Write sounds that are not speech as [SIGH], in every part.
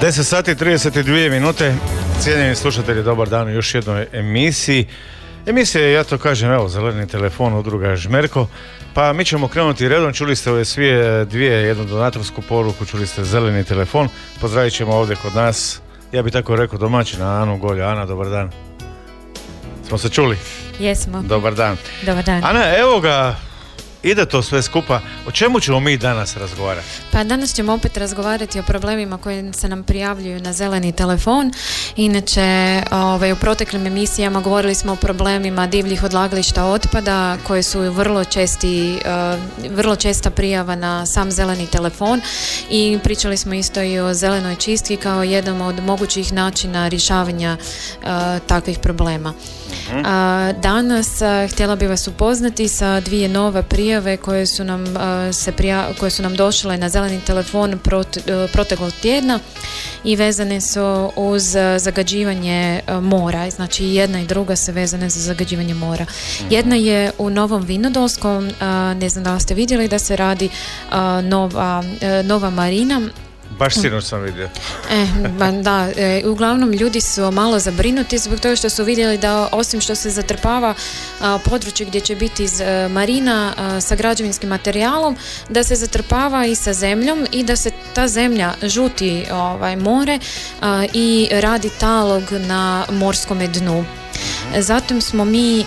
10 sati 32 minute. Cijenjeni slušatelji, dobar dan u još jednoj emisiji. Emisija je, ja to kažem, evo, zeleni telefon udruga Žmerko. Pa mi ćemo krenuti redom, čuli ste ove svije dvije, jednu donatorsku poruku, čuli ste zeleni telefon. Pozdravit ćemo ovdje kod nas, ja bih tako rekao domaćina, Anu Golja. Ana, dobar dan. Smo se čuli? Jesmo. Dobar dan. Dobar dan. Ana, evo ga, ide to sve skupa. O čemu ćemo mi danas razgovarati? Pa danas ćemo opet razgovarati o problemima koji se nam prijavljuju na zeleni telefon. Inače, ovaj, u proteklim emisijama govorili smo o problemima divljih odlagališta otpada koje su vrlo česti, eh, vrlo česta prijava na sam zeleni telefon i pričali smo isto i o zelenoj čistki kao jednom od mogućih načina rješavanja eh, takvih problema. A, danas htjela bih vas upoznati sa dvije nove prijave koje su nam, se koje su nam došle na zeleni telefon prot, proteklog tjedna i vezane su uz zagađivanje mora. Znači jedna i druga se vezane za zagađivanje mora. Mhm. Jedna je u Novom Vinodolskom, ne znam da li ste vidjeli da se radi nova, nova marina Baš sinoć sam vidio. E, da, e, uglavnom ljudi su malo zabrinuti zbog toga što su vidjeli da osim što se zatrpava područje gdje će biti iz e, marina sa građevinskim materijalom, da se zatrpava i sa zemljom i da se ta zemlja žuti ovaj, more i radi talog na morskom dnu. Zatim smo mi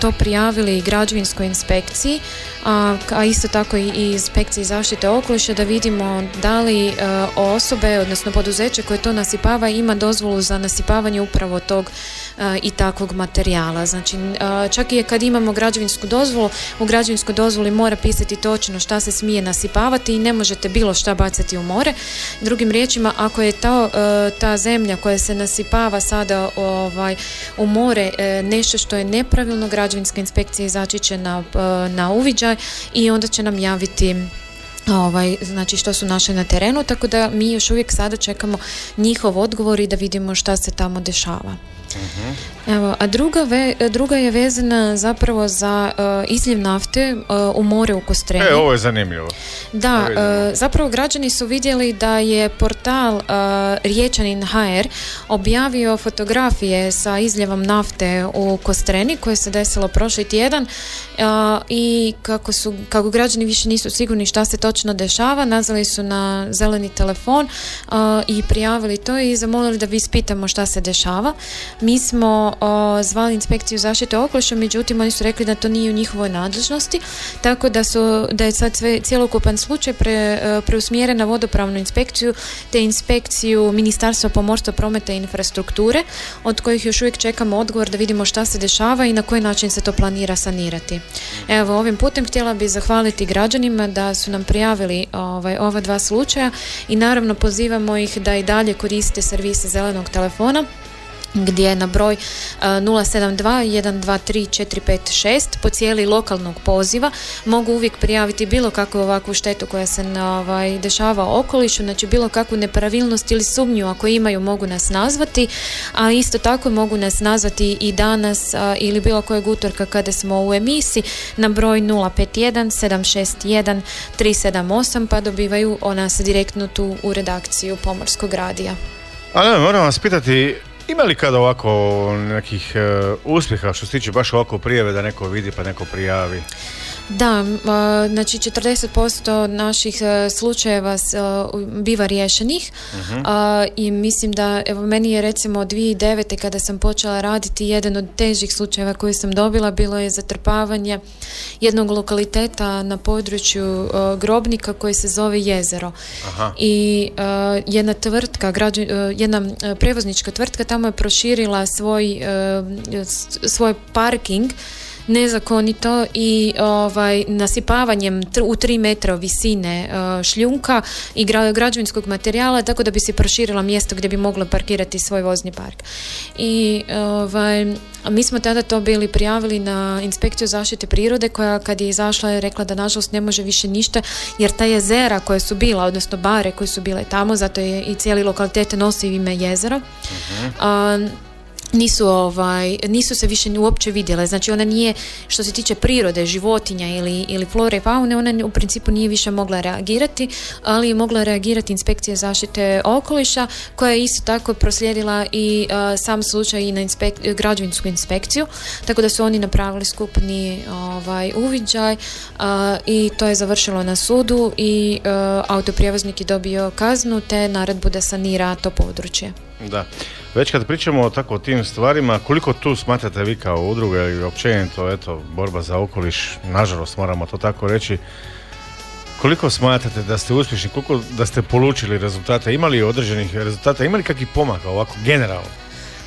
to prijavili građevinskoj inspekciji a, isto tako i inspekciji zaštite okoliša da vidimo da li e, osobe, odnosno poduzeće koje to nasipava ima dozvolu za nasipavanje upravo tog e, i takvog materijala. Znači, e, čak i kad imamo građevinsku dozvolu, u građevinskoj dozvoli mora pisati točno šta se smije nasipavati i ne možete bilo šta bacati u more. Drugim riječima, ako je ta, ta zemlja koja se nasipava sada ovaj, u more nešto što je nepravilno, građevinska inspekcija izaći će na, na uviđaj i onda će nam javiti ovaj, znači što su naše na terenu, tako da mi još uvijek sada čekamo njihov odgovor i da vidimo šta se tamo dešava. Evo, a druga, ve, druga je vezana zapravo za uh, izljev nafte uh, u more u Kostreni. E, ovo je zanimljivo. Da, uh, zapravo građani su vidjeli da je portal Riječanin HR objavio fotografije sa izljevom nafte u Kostreni koje se desilo prošli tjedan i kako, su, kako građani više nisu sigurni šta se točno dešava, nazvali su na zeleni telefon i prijavili to i zamolili da vi ispitamo šta se dešava. Mi smo zvali inspekciju zaštite okoliša, međutim oni su rekli da to nije u njihovoj nadležnosti, tako da su da je sad sve, cjelokupan slučaj pre, e, preusmjeren na vodopravnu inspekciju te inspekciju Ministarstva pomorstva, prometa i infrastrukture, od kojih još uvijek čekamo odgovor da vidimo šta se dešava i na koji način se to planira sanirati. Evo, ovim putem htjela bih zahvaliti građanima da su nam prijavili ovaj, ova dva slučaja i naravno pozivamo ih da i dalje koriste servise zelenog telefona gdje na broj 072 123 456 po cijeli lokalnog poziva mogu uvijek prijaviti bilo kakvu ovakvu štetu koja se ovaj, dešava okolišu, znači bilo kakvu nepravilnost ili sumnju ako imaju mogu nas nazvati, a isto tako mogu nas nazvati i danas ili bilo kojeg utorka kada smo u emisiji na broj 051 761 378 pa dobivaju o nas direktno tu u redakciju Pomorskog radija. Ali moram vas pitati ima li kada ovako nekih uh, uspjeha što se tiče baš ovako prijave da neko vidi pa neko prijavi? Da, znači 40% naših e, slučajeva e, biva riješenih mhm. i mislim da, evo meni je recimo 2009. kada sam počela raditi jedan od težih slučajeva koje sam dobila bilo je zatrpavanje jednog lokaliteta na području e, Grobnika koji se zove Jezero. I jedna tvrtka, jedna prevoznička tvrtka tamo je proširila svoj, svoj parking nezakonito i ovaj, nasipavanjem u tri metra visine uh, šljunka i građevinskog materijala tako da bi se proširila mjesto gdje bi mogla parkirati svoj vozni park. I ovaj, mi smo tada to bili prijavili na inspekciju zaštite prirode koja kad je izašla je rekla da nažalost ne može više ništa jer ta jezera koje su bila, odnosno bare koje su bile tamo, zato je i cijeli lokalitet nosi ime jezero. uh nisu, ovaj, nisu se više uopće vidjele. Znači ona nije, što se tiče prirode, životinja ili, ili flore i faune, ona u principu nije više mogla reagirati, ali je mogla reagirati inspekcija zaštite okoliša koja je isto tako proslijedila i sam slučaj i na inspek, građevinsku inspekciju, tako da su oni napravili skupni ovaj, uviđaj i to je završilo na sudu i autoprijevoznik je dobio kaznu te naredbu da sanira to područje. Da. Već kad pričamo o tako tim stvarima, koliko tu smatrate vi kao udruga ili općenito, eto, borba za okoliš, nažalost moramo to tako reći, koliko smatrate da ste uspješni, koliko da ste polučili rezultate, imali određenih rezultata, imali kakvih pomaka ovako generalno?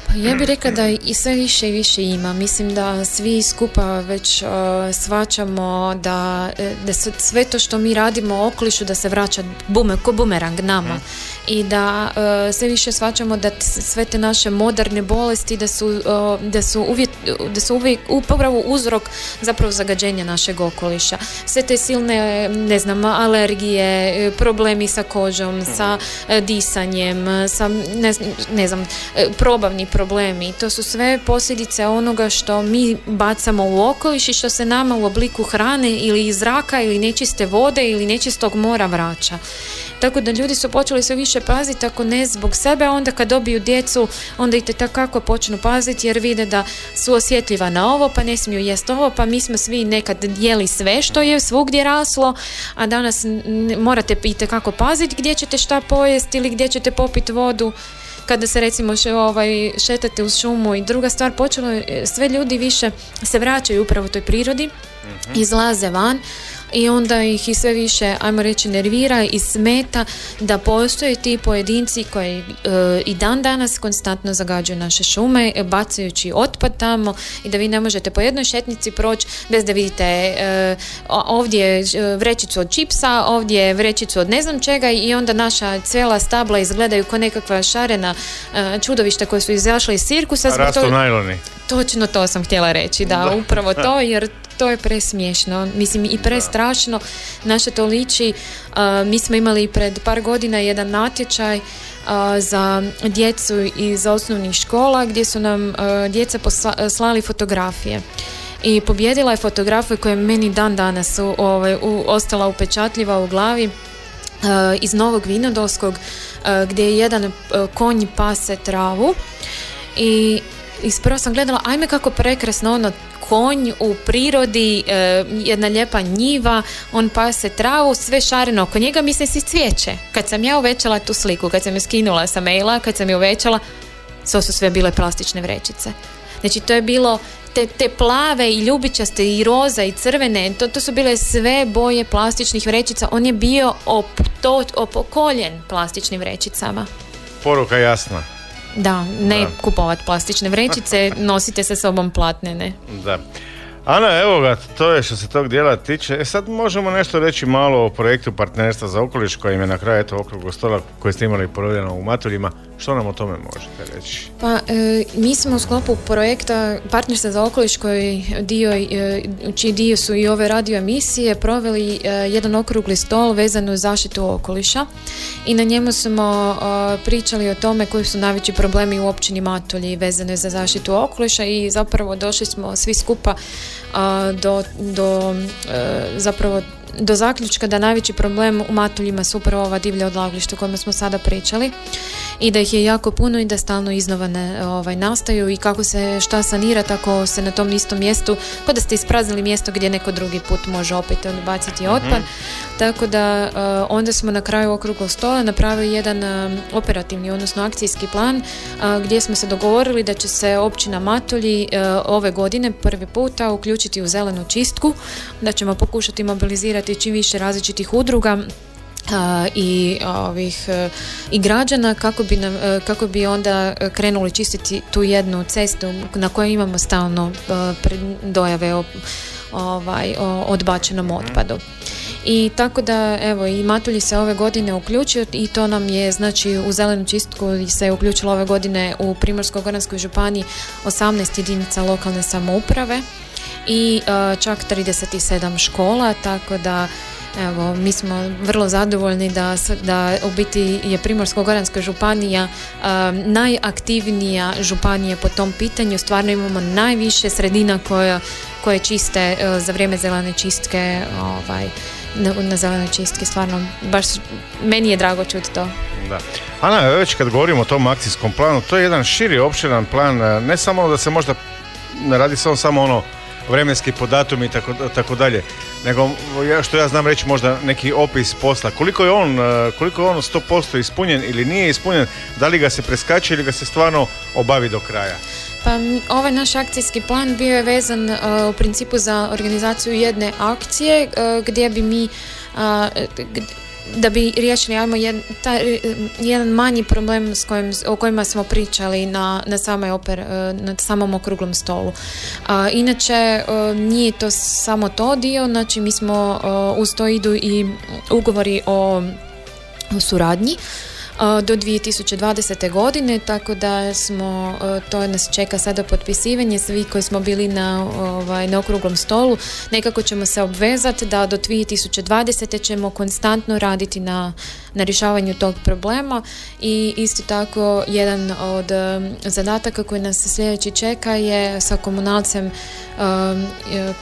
Pa ja bih rekla da i sve više i više ima. Mislim da svi skupa već uh, svačamo da, e, da sve to što mi radimo u okolišu da se vraća bume, ko bumerang nama. Mhm. I da uh, sve više svačamo da sve te naše moderne bolesti da su, uh, da su, uvjet, da su uvijek upravo uzrok zapravo zagađenja našeg okoliša. Sve te silne, ne znam, alergije, problemi sa kožom, sa mhm. disanjem, sa ne, ne znam, probavni problemi. To su sve posljedice onoga što mi bacamo u okoliš i što se nama u obliku hrane ili zraka ili nečiste vode ili nečistog mora vraća. Tako da ljudi su počeli sve više paziti, ako ne zbog sebe, onda kad dobiju djecu, onda i te takako počnu paziti jer vide da su osjetljiva na ovo, pa ne smiju jest ovo, pa mi smo svi nekad jeli sve što je svugdje raslo, a danas morate i kako paziti gdje ćete šta pojesti ili gdje ćete popiti vodu. Kada se recimo še, ovaj, šetate u šumu i druga stvar počelo je, sve ljudi više se vraćaju upravo toj prirodi, mhm. izlaze van i onda ih i sve više, ajmo reći, nervira i smeta da postoje ti pojedinci koji e, i dan danas konstantno zagađuju naše šume, bacajući otpad tamo i da vi ne možete po jednoj šetnici proći bez da vidite e, ovdje vrećicu od čipsa, ovdje vrećicu od ne znam čega i onda naša cijela stabla izgledaju kao nekakva šarena e, čudovišta koje su izašle iz cirkusa. Rastu to... najloni. Točno to sam htjela reći, da, upravo to, jer to je presmiješno, mislim i prestrašno. Naše to liči, mi smo imali pred par godina jedan natječaj za djecu iz osnovnih škola gdje su nam djeca slali fotografije. I pobjedila je fotografija koja je meni dan danas u, ovaj, u, ostala upečatljiva u glavi iz Novog Vinodolskog gdje je jedan konj pase travu. I ispravo sam gledala, ajme kako prekrasno ono konj u prirodi, e, jedna lijepa njiva, on pase travu, sve šareno oko njega, mislim si cvijeće. Kad sam ja uvećala tu sliku, kad sam je skinula sa maila, kad sam je uvećala, to su sve bile plastične vrećice. Znači to je bilo te, te plave i ljubičaste i roza i crvene, to, to su bile sve boje plastičnih vrećica. On je bio op, to, opokoljen plastičnim vrećicama. Poruka jasna. Da, ne da. kupovati plastične vrećice, [LAUGHS] nosite se sobom platnene. Da. Ana, evo ga, to je što se tog dijela tiče. E sad možemo nešto reći malo o projektu Partnerstva za okoliš koji je na kraju eto okruglog stola koji ste imali poroljeno u Matuljima. Što nam o tome možete reći? Pa, e, mi smo u sklopu projekta Partnerstva za okoliš koji dio, e, čiji dio su i ove radio emisije proveli e, jedan okrugli stol vezan uz zaštitu okoliša i na njemu smo pričali o tome koji su najveći problemi u općini Matulji vezane za zaštitu okoliša i zapravo došli smo svi skupa do, do zapravo do zaključka da najveći problem u Matuljima su upravo ova divlja odlagališta o kojima smo sada pričali i da ih je jako puno i da stalno iznova ovaj, nastaju i kako se šta sanira tako se na tom istom mjestu, kao da ste ispraznili mjesto gdje neko drugi put može opet baciti mhm. otpad. Tako da onda smo na kraju okruglog stola napravili jedan operativni, odnosno akcijski plan gdje smo se dogovorili da će se općina Matulji ove godine prvi puta uključiti u zelenu čistku, da ćemo pokušati mobilizirati čim više različitih udruga i ovih e, i građana kako bi nam, e, kako bi onda krenuli čistiti tu jednu cestu na kojoj imamo stalno e, dojave o, ovaj, o odbačenom otpadu. I tako da evo i Matulji se ove godine uključio i to nam je znači u zelenu čistku se uključilo ove godine u Primorsko-goranskoj županiji 18 jedinica lokalne samouprave i čak 37 škola tako da Evo, mi smo vrlo zadovoljni da, da u biti je Primorsko-goranska županija najaktivnija županija po tom pitanju. Stvarno imamo najviše sredina koja, koje čiste za vrijeme zelene čistke ovaj, na, na zelenoj čistki. Stvarno, baš meni je drago čuti to. Da. Ana, već kad govorimo o tom akcijskom planu, to je jedan širi, opširan plan, ne samo da se možda ne radi on samo ono vremenski podatum i tako, tako dalje. Nego, što ja znam reći možda neki opis posla. Koliko je on, e, koliko je on 100% ispunjen ili nije ispunjen, da li ga se preskače ili ga se stvarno obavi do kraja? Pa ovaj naš akcijski plan bio je vezan e, u principu za organizaciju jedne akcije e, gdje bi mi da bi riješili ajmo jedan, jedan manji problem s kojim, o kojima smo pričali na, na, samoj oper, e, na samom okruglom stolu. A, inače, e, nije to samo to dio, znači mi smo, e, uz to idu i ugovori o, o suradnji do 2020. godine, tako da smo, to nas čeka sada potpisivanje, svi koji smo bili na, ovaj, na okruglom stolu, nekako ćemo se obvezati da do 2020. ćemo konstantno raditi na na rješavanju tog problema i isto tako jedan od um, zadataka koji nas sljedeći čeka je sa komunalcem um,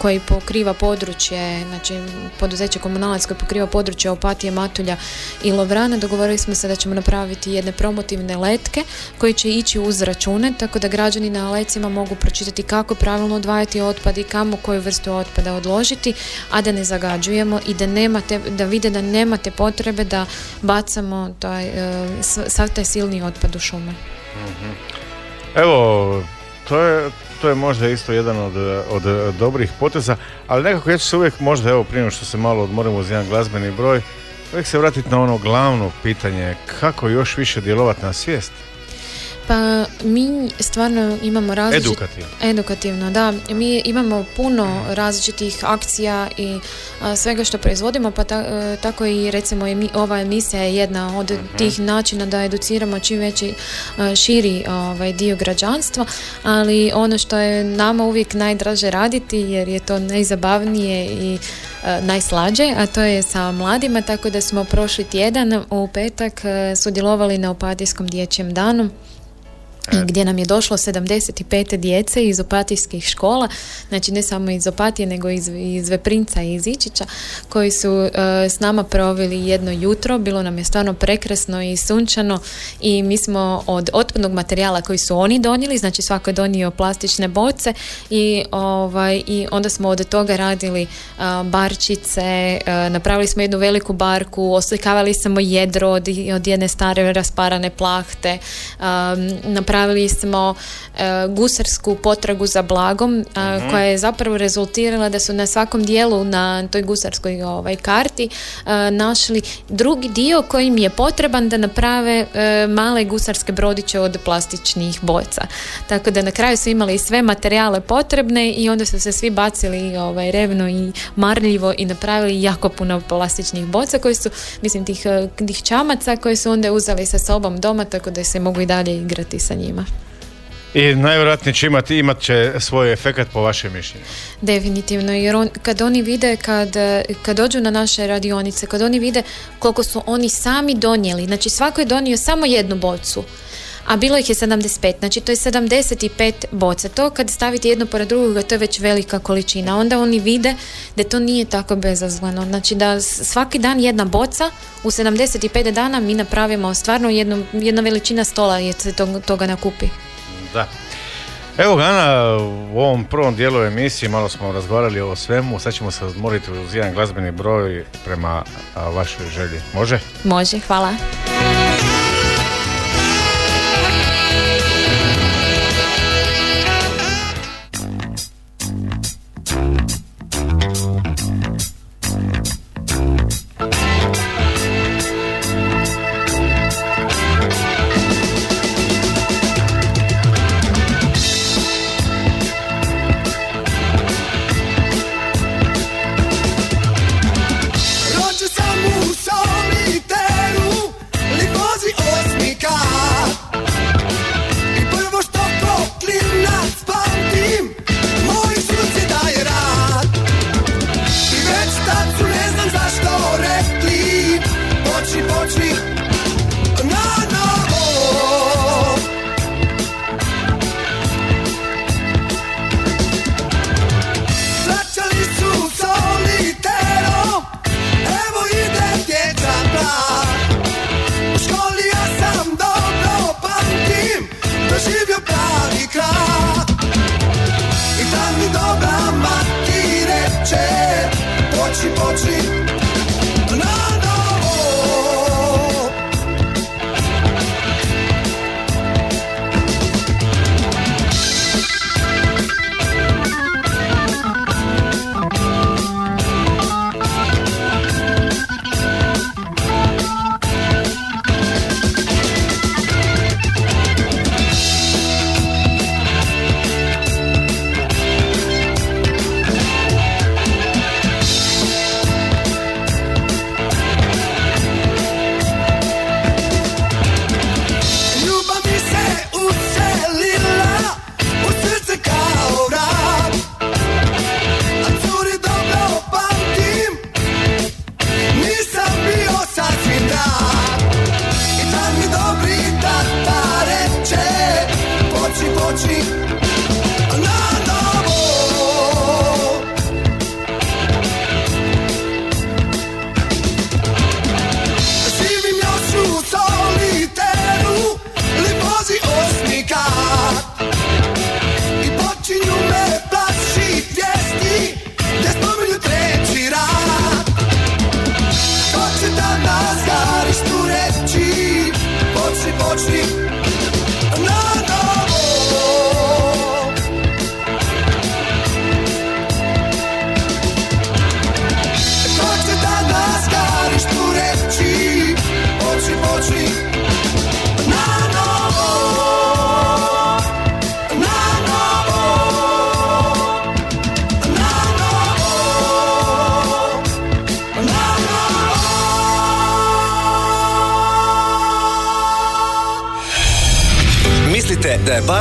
koji pokriva područje, znači poduzeće komunalac koji pokriva područje Opatije, Matulja i Lovrana. Dogovorili smo se da ćemo napraviti jedne promotivne letke koji će ići uz račune, tako da građani na lecima mogu pročitati kako pravilno odvajati otpad i kamo koju vrstu otpada odložiti, a da ne zagađujemo i da nemate, da vide da nemate potrebe da bacamo taj, e, sav taj silni otpad u šume. Mhm. Evo, to je, to je možda isto jedan od, od dobrih poteza, ali nekako ja ću se uvijek možda, evo prije što se malo odmorimo uz jedan glazbeni broj, uvijek se vratiti na ono glavno pitanje, kako još više djelovati na svijest? Pa mi stvarno imamo različite... Edukativno. Edukativno, da. Mi imamo puno različitih akcija i svega što proizvodimo, pa e, tako i recimo ova emisija je jedna od mhm. tih načina da educiramo čim veći širi ovaj, dio građanstva, ali ono što je nama uvijek najdraže raditi jer je to najzabavnije i najslađe, a to je sa mladima, tako da smo prošli tjedan u petak sudjelovali na Opatijskom dječjem danu gdje nam je došlo 75 djece iz opatijskih škola, znači ne samo iz Opatije nego iz, iz Veprinca i iz Ičića, koji su uh, s nama proveli jedno jutro, bilo nam je stvarno prekrasno i sunčano i mi smo od otpadnog materijala koji su oni donijeli, znači svako je donio plastične boce i, ovaj, i onda smo od toga radili uh, barčice, uh, napravili smo jednu veliku barku, oslikavali smo jedro od, od jedne stare rasparane plahte, um, smo e, gusarsku potragu za blagom uh koja je zapravo rezultirala da su na svakom dijelu na toj gusarskoj ovaj, karti e, našli drugi dio koji im je potreban da naprave male gusarske brodiće od plastičnih boca. Tako da na kraju su imali sve materijale potrebne i onda su se svi bacili ovaj, revno i marljivo i napravili jako puno plastičnih boca koji su, mislim, tih, tih čamaca koje su onda uzeli sa sobom doma tako da se mogu i dalje igrati sa njima. I najvjerojatnije će imati, imat će svoj efekat po vašem mišljenju. Definitivno, jer on, kad oni vide, kad, kad dođu na naše radionice, kad oni vide koliko su oni sami donijeli, znači svako je donio samo jednu bocu, a bilo ih je 75, znači to je 75 boca. To kad stavite jedno pored drugoga, to je već velika količina. Onda oni vide da to nije tako bezazleno. Znači da svaki dan jedna boca, u 75 dana mi napravimo stvarno jednu, jedna veličina stola jer se toga nakupi. Da. Evo Gana, u ovom prvom dijelu emisije malo smo razgovarali o svemu, sad ćemo se odmoriti uz jedan glazbeni broj prema vašoj želji. Može? Može, hvala.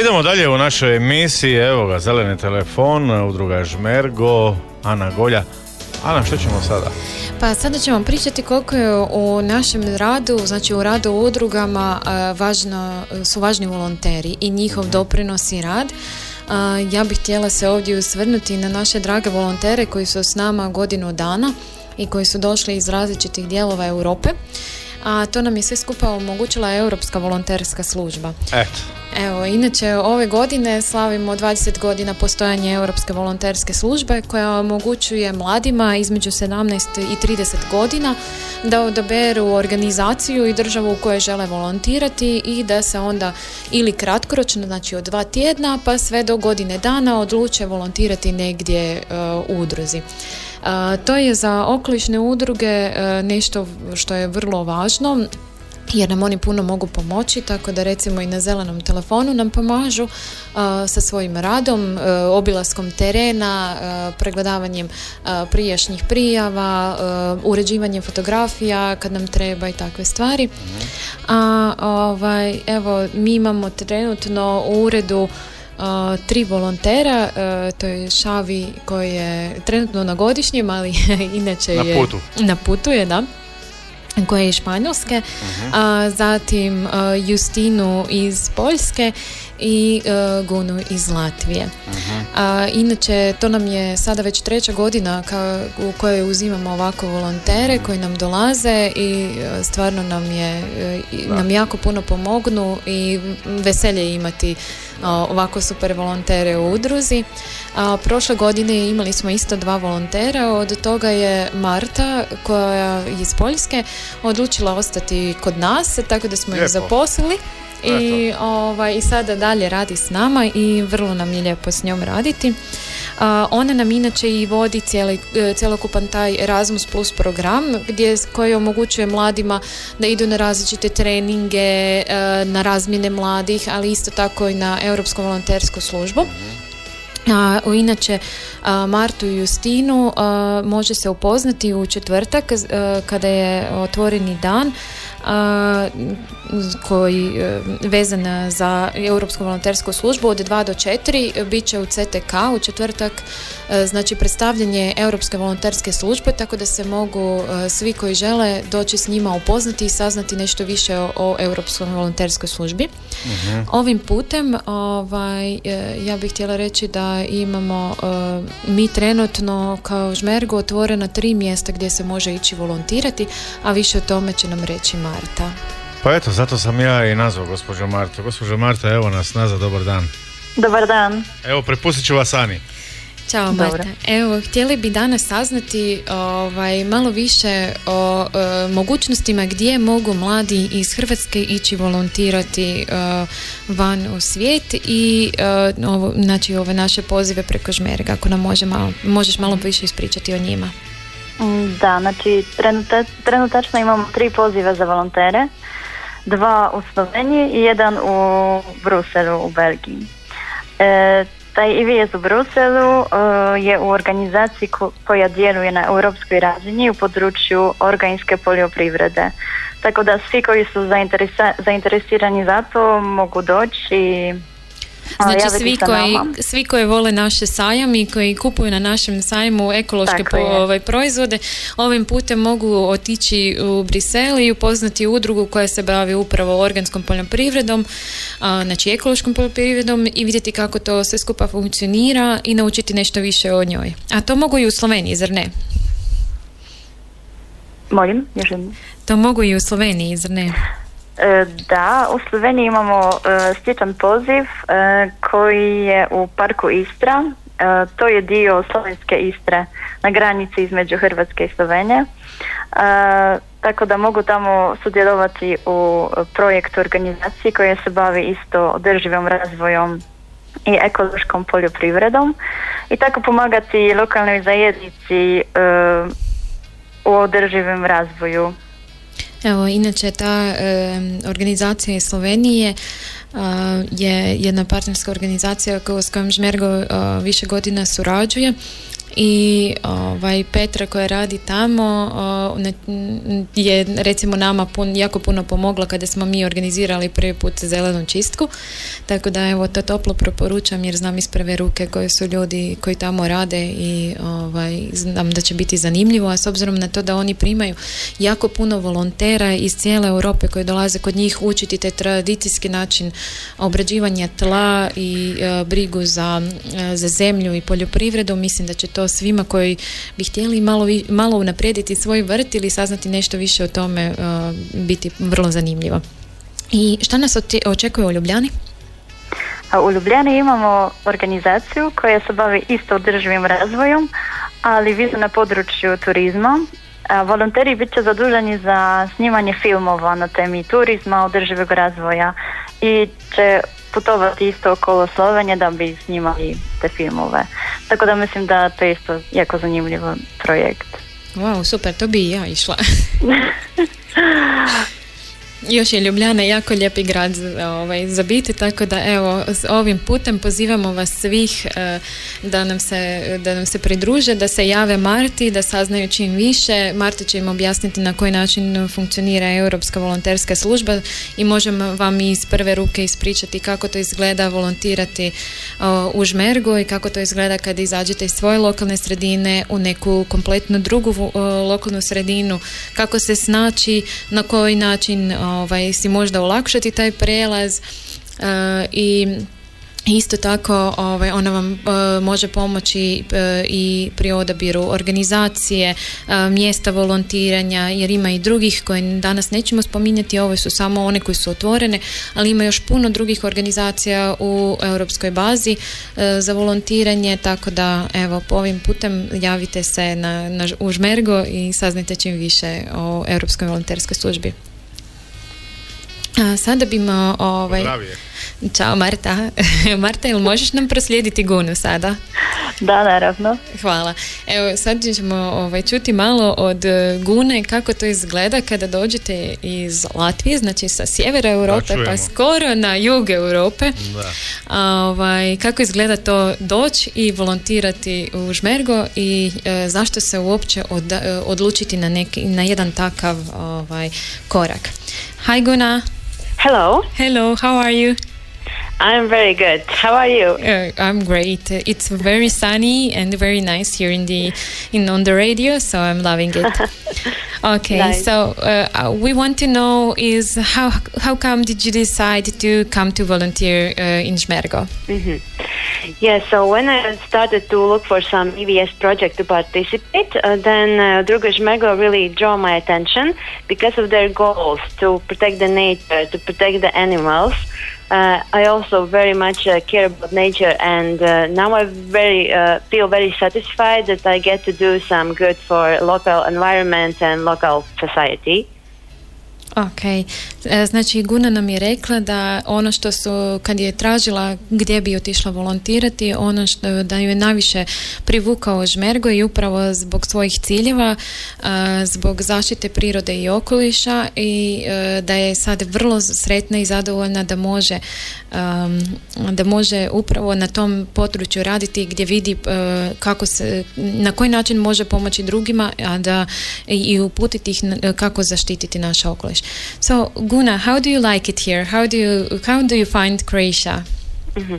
Idemo dalje u našoj emisiji, evo ga, zeleni telefon, udruga Žmergo, Ana Golja. Ana, što ćemo sada? Pa sada ćemo pričati koliko je u našem radu, znači u radu u udrugama važno, su važni volonteri i njihov doprinos i rad. Ja bih htjela se ovdje usvrnuti na naše drage volontere koji su s nama godinu dana i koji su došli iz različitih dijelova Europe a to nam je sve skupa omogućila Europska volonterska služba. Eto. Evo, inače ove godine slavimo 20 godina postojanje Europske volonterske službe koja omogućuje mladima između 17 i 30 godina da odaberu organizaciju i državu u kojoj žele volontirati i da se onda ili kratkoročno, znači od dva tjedna pa sve do godine dana odluče volontirati negdje uh, u udruzi. To je za okolišne udruge e, nešto što je vrlo važno jer nam oni puno mogu pomoći, tako da recimo i na zelenom telefonu nam pomažu uh, sa svojim radom, uh, obilaskom terena, uh, pregledavanjem prijašnjih prijava, uređivanjem fotografija kad nam treba i takve stvari. A ovaj, evo, mi imamo trenutno u uredu tri volontera, to je Šavi koji je trenutno na godišnjem, ali [LAUGHS] inače je... Na putu. Na putu je, da koje je iz Španjolske, a, zatim Justinu iz Poljske i Gunu iz Latvije. A, inače, to nam je sada već treća godina ka, u kojoj uzimamo ovako volontere koji nam dolaze i stvarno nam je nam jako puno pomognu i veselje imati ovako super volontere u udruzi. A, prošle godine imali smo isto dva volontera, od toga je Marta koja je iz Poljske odlučila ostati kod nas, tako da smo ju zaposlili. I, ovaj, I sada dalje radi s nama i vrlo nam je lijepo s njom raditi. Ona nam inače i vodi cijeli, e, cjelokupan taj Erasmus Plus program gdje, koji omogućuje mladima da idu na različite treninge, e, na razmjene mladih, ali isto tako i na Europsku volontersku službu. A, inače, Martu i Justinu može se upoznati u četvrtak kada je otvoreni dan koji e, vezan za Europsku volontersku službu od 2 do 4 bit će u CTK u četvrtak e, znači predstavljanje Europske volonterske službe tako da se mogu e, svi koji žele doći s njima upoznati i saznati nešto više o, Europskoj volonterskoj službi. Mhm. Ovim putem ovaj, ja bih htjela reći da imamo mi trenutno kao Žmergo otvorena tri mjesta gdje se može ići volontirati, a više o tome će nam reći Marta. Pa eto, zato sam ja i nazvao gospođo Marta. Gospođo Marta, evo nas nazad, dobar dan. Dobar dan. Evo, prepustit ću vas Ani. Ćao Marta. Evo, htjeli bi danas saznati ovaj, malo više o e, mogućnostima gdje mogu mladi iz Hrvatske ići volontirati e, van u svijet i e, ovo, znači ove naše pozive preko Žmerga, ako nam može malo, možeš malo više ispričati o njima. Mm, da, znači trenutačno imamo tri poziva za volontere, dva u Sloveniji i jedan u Bruselu u Belgiji. E, taj IVS u Bruselu e, je u organizaciji koja djeluje na europskoj razini u području organske poljoprivrede. Tako da svi koji su zainteresirani za to mogu doći i Znači svi koji, svi koji vole naše sajam i koji kupuju na našem sajmu ekološke po, ovaj, proizvode ovim putem mogu otići u Brisel i upoznati udrugu koja se bavi upravo organskom poljoprivredom, a, znači ekološkom poljoprivredom i vidjeti kako to sve skupa funkcionira i naučiti nešto više o njoj. A to mogu i u Sloveniji, zar ne? Molim, To mogu i u Sloveniji, zar ne? E, da, u Sloveniji imamo e, stječan poziv e, koji je u parku Istra. To je dio slovenske Istre na granici između Hrvatske i Slovenije. Tako da mogu tamo sudjelovati u projektu organizacije koja se bavi isto održivim razvojom i ekološkom poljoprivredom i tako pomagati lokalnoj zajednici u održivom razvoju Evo, inače ta organizacija iz Slovenije je jedna partnerska organizacija s kojom Žmergo više godina surađuje i ovaj, Petra koja radi tamo je recimo nama pun, jako puno pomogla kada smo mi organizirali prvi put zelenu čistku. Tako da evo to toplo preporučam jer znam iz prve ruke koji su ljudi koji tamo rade i ovaj, znam da će biti zanimljivo a s obzirom na to da oni primaju jako puno volontera iz cijele Europe koji dolaze kod njih učiti te tradicijski način obrađivanja tla i e, brigu za, e, za zemlju i poljoprivredu mislim da će to svima koji bi htjeli malo, malo unaprijediti svoj vrt ili saznati nešto više o tome uh, biti vrlo zanimljivo. I šta nas očekuje u Ljubljani? A u Ljubljani imamo organizaciju koja se bavi isto održivim razvojom, ali više na području turizma. Volonteri bit će zaduženi za snimanje filmova na temi turizma, održivog razvoja i će putovati isto okolo Slovenije da bi snimali te filmove. Tako da mislim da to je isto jako zanimljiv projekt. Wow, super, to bi i ja išla. [LAUGHS] još je Ljubljana jako lijepi grad ovaj, za biti, tako da evo s ovim putem pozivamo vas svih e, da, nam se, da nam se pridruže, da se jave Marti, da saznaju čim više. Marta će im objasniti na koji način funkcionira Europska volonterska služba i možemo vam iz prve ruke ispričati kako to izgleda volontirati u Žmergu i kako to izgleda kad izađete iz svoje lokalne sredine u neku kompletno drugu lokalnu sredinu, kako se snaći, na koji način ovaj, si možda olakšati taj prijelaz e, i Isto tako ovaj, ona vam e, može pomoći e, i pri odabiru organizacije, mjesta volontiranja jer ima i drugih koje danas nećemo spominjati, ove su samo one koje su otvorene, ali ima još puno drugih organizacija u europskoj bazi za volontiranje, tako da evo ovim putem javite se na, na, u Žmergo i saznajte čim više o Europskoj volonterskoj službi. A, sada bimo ovaj... Ćao Marta. [LAUGHS] Marta, ili možeš nam proslijediti Gunu sada? Da, naravno. Hvala. Evo, sad ćemo ovaj, čuti malo od e, Gune kako to izgleda kada dođete iz Latvije, znači sa sjevera Europe pa skoro na jug Europe. Da. ovaj, kako izgleda to doći i volontirati u Žmergo i e, zašto se uopće od, e, odlučiti na, neki, na jedan takav ovaj, korak. Hi Guna. Hello. Hello, how are you? I'm very good. How are you? Uh, I'm great. It's very sunny and very nice here in the in on the radio, so I'm loving it. [LAUGHS] okay, nice. so uh, uh, we want to know is how how come did you decide to come to volunteer uh, in Žmergo? Mm-hmm. Yeah, so when I started to look for some EVS project to participate, uh, then uh, Druga Žmergo really drew my attention because of their goals to protect the nature, to protect the animals. Uh, I also very much uh, care about nature, and uh, now I very uh, feel very satisfied that I get to do some good for local environment and local society. Ok, e, znači Guna nam je rekla da ono što su, kad je tražila gdje bi otišla volontirati, ono što da ju je najviše privukao Žmergo i upravo zbog svojih ciljeva, e, zbog zaštite prirode i okoliša i e, da je sad vrlo sretna i zadovoljna da može da može upravo na tom području raditi gdje vidi kako se, na koji način može pomoći drugima, a da i uputiti ih kako zaštititi naš okoliš. So Guna, how do you like it here? How do you how do you find Croatia? Mm-hmm.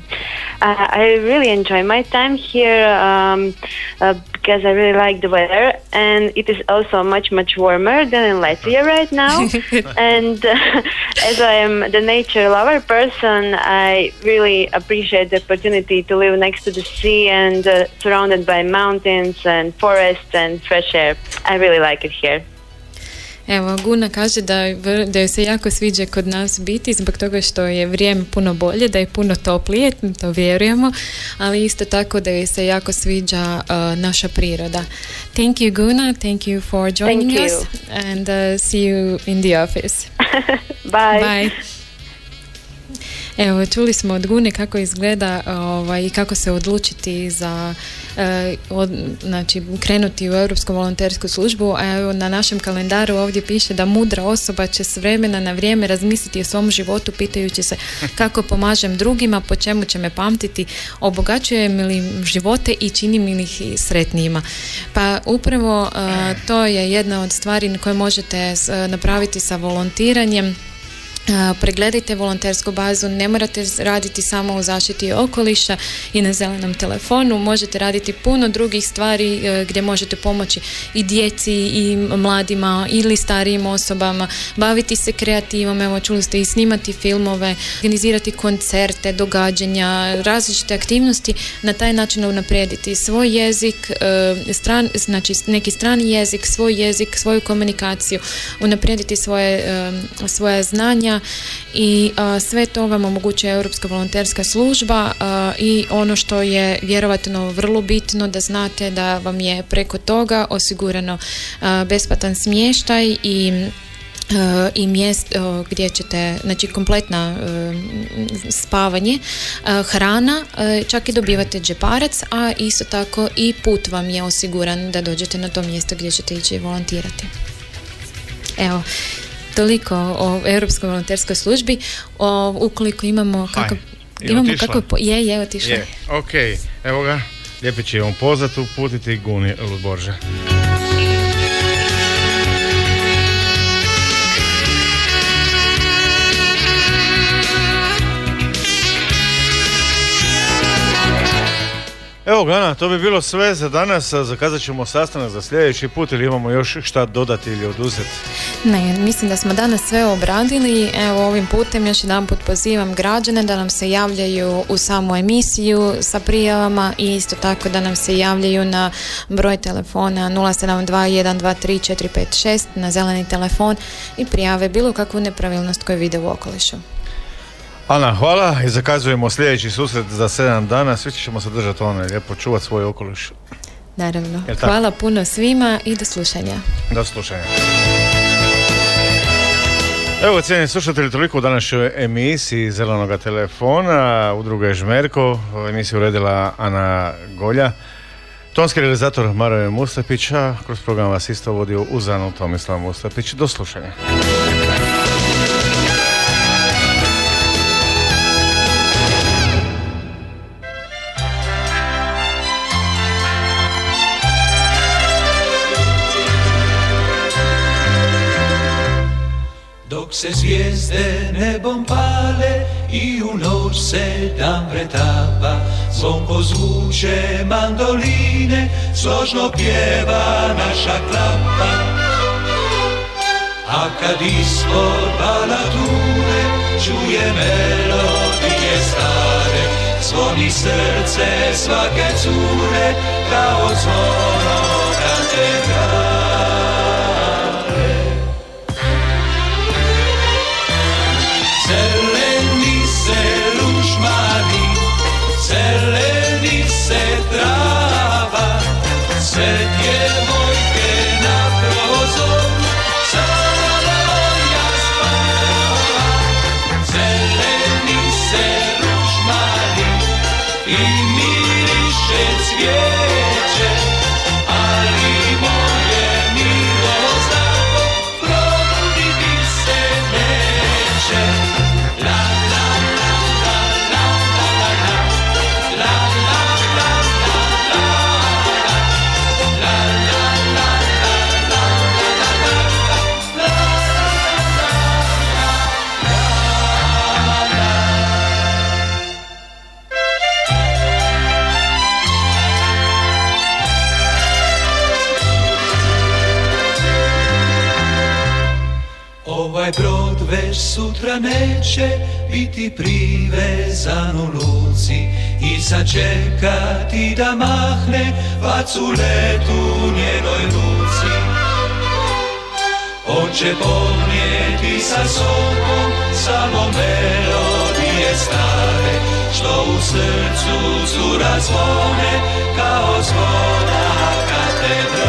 Uh, I really enjoy my time here um, uh, because I really like the weather, and it is also much much warmer than in Latvia right now. [LAUGHS] and uh, [LAUGHS] as I am the nature lover person, I really appreciate the opportunity to live next to the sea and uh, surrounded by mountains and forests and fresh air. I really like it here. Evo, Guna kaže da, da joj se jako sviđa kod nas biti zbog toga što je vrijeme puno bolje, da je puno toplije, to vjerujemo, ali isto tako da joj se jako sviđa uh, naša priroda. Thank you Guna, thank you for joining thank us you. and uh, see you in the office. [LAUGHS] Bye. Bye. Evo, čuli smo od Gune kako izgleda ovaj, kako se odlučiti za e, od, znači, krenuti u Europsku volontersku službu, a evo, na našem kalendaru ovdje piše da mudra osoba će s vremena na vrijeme razmisliti o svom životu pitajući se kako pomažem drugima, po čemu će me pamtiti, obogaćujem li živote i činim li ih sretnijima. Pa upravo e, to je jedna od stvari koje možete napraviti sa volontiranjem Pregledajte volontersku bazu, ne morate raditi samo u zaštiti okoliša i na zelenom telefonu, možete raditi puno drugih stvari e, gdje možete pomoći i djeci i mladima ili starijim osobama, baviti se kreativom, evo čuli ste i snimati filmove, organizirati koncerte, događanja, različite aktivnosti, na taj način unaprijediti svoj jezik, e, stran, znači neki strani jezik, svoj jezik, svoju komunikaciju, unaprijediti svoje, e, svoje znanja i sve to vam omogućuje Europska volonterska služba i ono što je vjerovatno vrlo bitno da znate da vam je preko toga osigurano besplatan smještaj i i mjest gdje ćete, znači kompletna spavanje, hrana, čak i dobivate džeparac, a isto tako i put vam je osiguran da dođete na to mjesto gdje ćete ići volontirati. Evo, toliko o Europskoj volonterskoj službi. O, ukoliko imamo kako... je imamo otišla? kako... Je, je, otišla. Je, ok, evo ga. Lijepi će vam pozad uputiti Guni Luborže. Evo Gana, to bi bilo sve za danas. Zakazat ćemo sastanak za sljedeći put ili imamo još šta dodati ili oduzeti. Ne, mislim da smo danas sve obradili. Evo ovim putem još jedan put pozivam građane da nam se javljaju u samu emisiju sa prijavama i isto tako da nam se javljaju na broj telefona 072123456 na zeleni telefon i prijave bilo kakvu nepravilnost koju vide u okolišu. Ana, hvala i zakazujemo sljedeći susret za 7 dana. Svi ćemo se držati ono lijepo, čuvati svoj okoliš. Naravno. Hvala puno svima i do slušanja. Do slušanja. Evo, cijeni slušatelji, toliko u današnjoj emisiji Zelenoga telefona, udruge Žmerko, emisiju uredila Ana Golja. Tonski realizator Maroje Mustapić, a kroz program vas isto vodio Uzanu Tomislav Mustapić. Do slušanja. Se zvijezde nebom pale i u noć se dan pretapa. Zvonko zvuče mandoline, složno pjeva naša klapa. A kad ispod balature čuje melodije stare Zvoni srce svake cure kao zvono katedrale před je mojke na prozor. Neće biti privezan u luci I sačekati da mahne vacu letu njenoj ruci On će ponijeti sa sobom samo melodije stare Što u srcu cura zvone kao zvona katedrale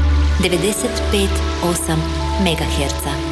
95,8 MHz.